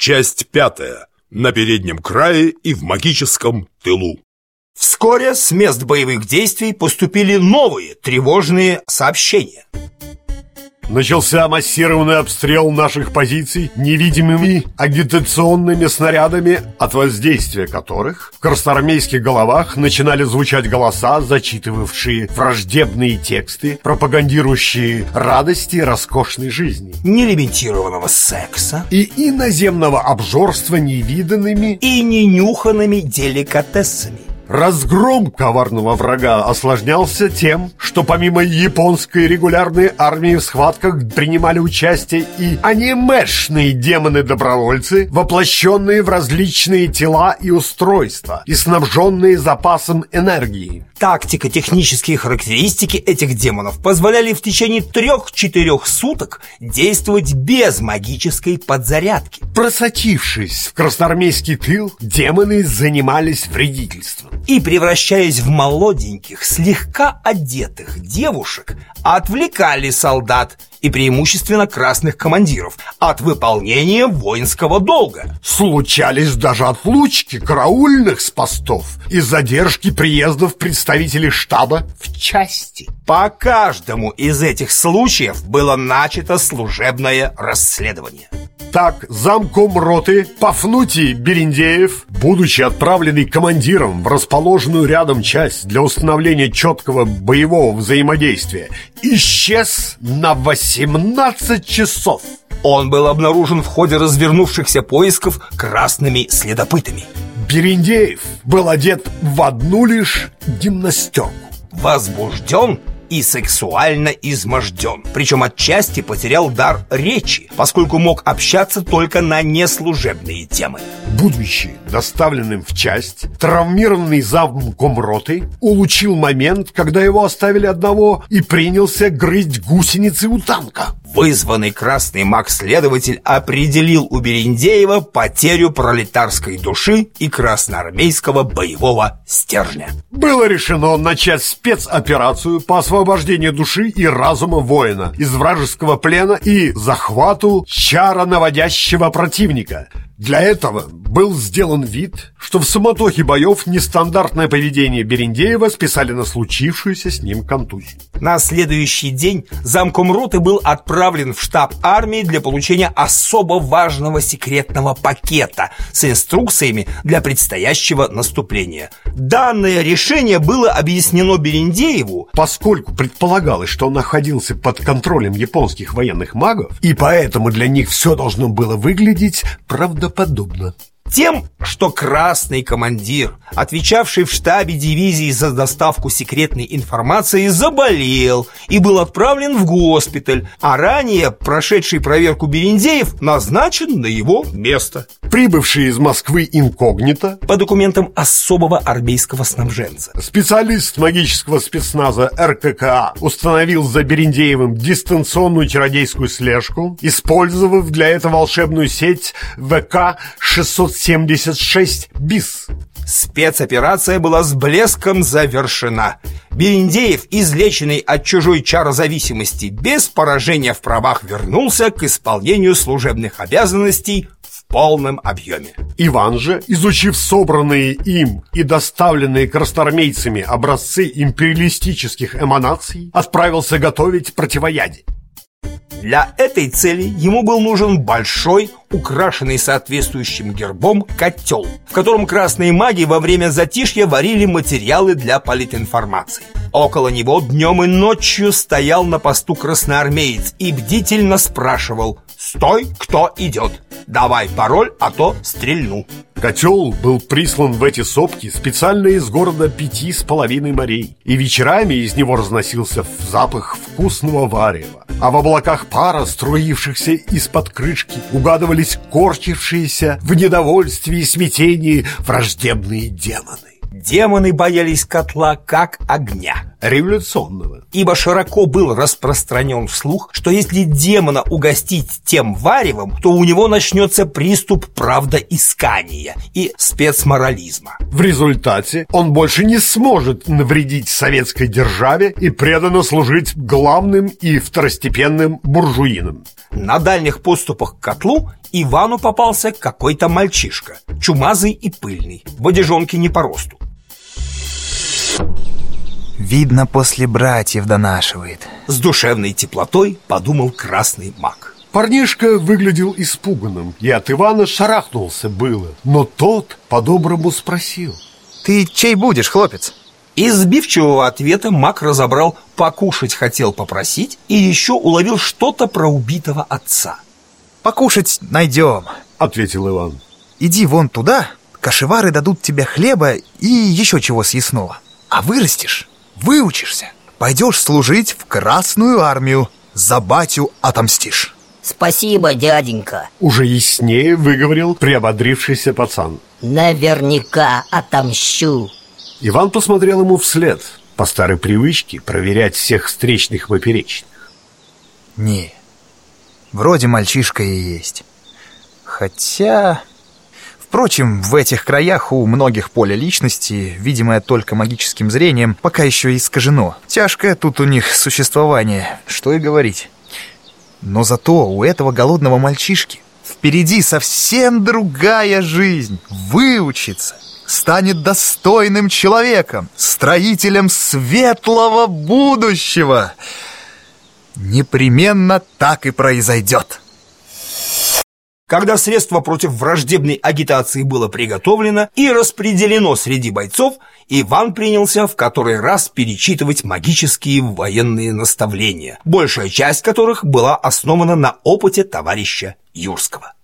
Часть пятая. На переднем крае и в магическом тылу. Вскоре с мест боевых действий поступили новые тревожные сообщения. Начался массированный обстрел наших позиций невидимыми агитационными снарядами, от воздействия которых в красноармейских головах начинали звучать голоса, зачитывавшие враждебные тексты, пропагандирующие радости роскошной жизни. Нелимитированного секса И иноземного обжорства невиданными и ненюханными деликатесами. Разгром коварного врага осложнялся тем, что помимо японской регулярной армии в схватках принимали участие и анимешные демоны-добровольцы, воплощенные в различные тела и устройства и снабженные запасом энергии. Тактико-технические характеристики этих демонов позволяли в течение трех-четырех суток действовать без магической подзарядки. Просочившись в красноармейский тыл, демоны занимались вредительством. И, превращаясь в молоденьких, слегка одетых девушек, отвлекали солдат и преимущественно красных командиров от выполнения воинского долга. Случались даже отлучки караульных с постов и задержки приездов представителей штаба в части. По каждому из этих случаев было начато служебное расследование. Так, замком роты Пафнутий Берендеев, будучи отправленный командиром в расположенную рядом часть для установления четкого боевого взаимодействия, исчез на 18 часов. Он был обнаружен в ходе развернувшихся поисков красными следопытами. Берендеев был одет в одну лишь гимнастерку. Возбужден и сексуально изможден. Причем отчасти потерял дар речи, поскольку мог общаться только на неслужебные темы. Будучи доставленным в часть, травмированный замком роты улучил момент, когда его оставили одного и принялся грызть гусеницы у танка. Вызванный красный маг-следователь определил у Берендеева потерю пролетарской души и красноармейского боевого стержня. Было решено начать спецоперацию по освобождению души и разума воина из вражеского плена и захвату чара наводящего противника. Для этого был сделан вид, что в суматохе боев нестандартное поведение Берендеева списали на случившуюся с ним контузию. На следующий день замком роты был отправлен в штаб армии для получения особо важного секретного пакета с инструкциями для предстоящего наступления. Данное решение было объяснено Берендееву Поскольку предполагалось, что он находился под контролем японских военных магов, и поэтому для них все должно было выглядеть правдоподобно. Тем, что красный командир, отвечавший в штабе дивизии за доставку секретной информации, заболел и был отправлен в госпиталь, а ранее прошедший проверку Берендеев назначен на его место. Прибывший из Москвы инкогнито, По документам особого армейского снабженца. специалист магического спецназа РККА установил за Берендеевым дистанционную чародейскую слежку, использовав для этого волшебную сеть ВК-676 БИС. Спецоперация была с блеском завершена. Берендеев, излеченный от чужой чарозависимости, без поражения в правах вернулся к исполнению служебных обязанностей полном объеме. Иван же, изучив собранные им и доставленные красноармейцами образцы империалистических эманаций, отправился готовить противоядие. Для этой цели ему был нужен большой, украшенный соответствующим гербом котел, в котором красные маги во время затишья варили материалы для политинформации. Около него днем и ночью стоял на посту красноармеец и бдительно спрашивал «Стой, кто идет? Давай пароль, а то стрельну». Котел был прислан в эти сопки специально из города пяти с половиной морей, и вечерами из него разносился запах вкусного варева. А в облаках пара, струившихся из-под крышки, угадывались корчившиеся в недовольстве и смятении враждебные демоны. Демоны боялись котла как огня. Революционного. Ибо широко был распространен слух, что если демона угостить тем варевом, то у него начнется приступ правдоискания и спецморализма. В результате он больше не сможет навредить советской державе и преданно служить главным и второстепенным буржуинам. На дальних подступах к котлу Ивану попался какой-то мальчишка, чумазый и пыльный, в одежонке не по росту. Видно, после братьев донашивает. С душевной теплотой подумал красный маг. Парнишка выглядел испуганным, и от Ивана шарахнулся было. Но тот по-доброму спросил. Ты чей будешь, хлопец? Из сбивчивого ответа маг разобрал «покушать хотел попросить» и еще уловил что-то про убитого отца. Покушать найдем, Ответил Иван. Иди вон туда, кошевары дадут тебе хлеба и еще чего съестного. А вырастешь, выучишься, пойдешь служить в Красную армию, за батю отомстишь. Спасибо, дяденька. Уже яснее выговорил приободрившийся пацан. Наверняка отомщу. Иван посмотрел ему вслед, по старой привычке проверять всех встречных поперечных. Не, вроде мальчишка и есть. Хотя... Впрочем, в этих краях у многих поле личности, видимое только магическим зрением, пока еще искажено. Тяжкое тут у них существование, что и говорить. Но зато у этого голодного мальчишки впереди совсем другая жизнь. Выучится, станет достойным человеком, строителем светлого будущего. Непременно так и произойдет. Когда средство против враждебной агитации было приготовлено и распределено среди бойцов, Иван принялся в который раз перечитывать магические военные наставления, большая часть которых была основана на опыте товарища Юрского.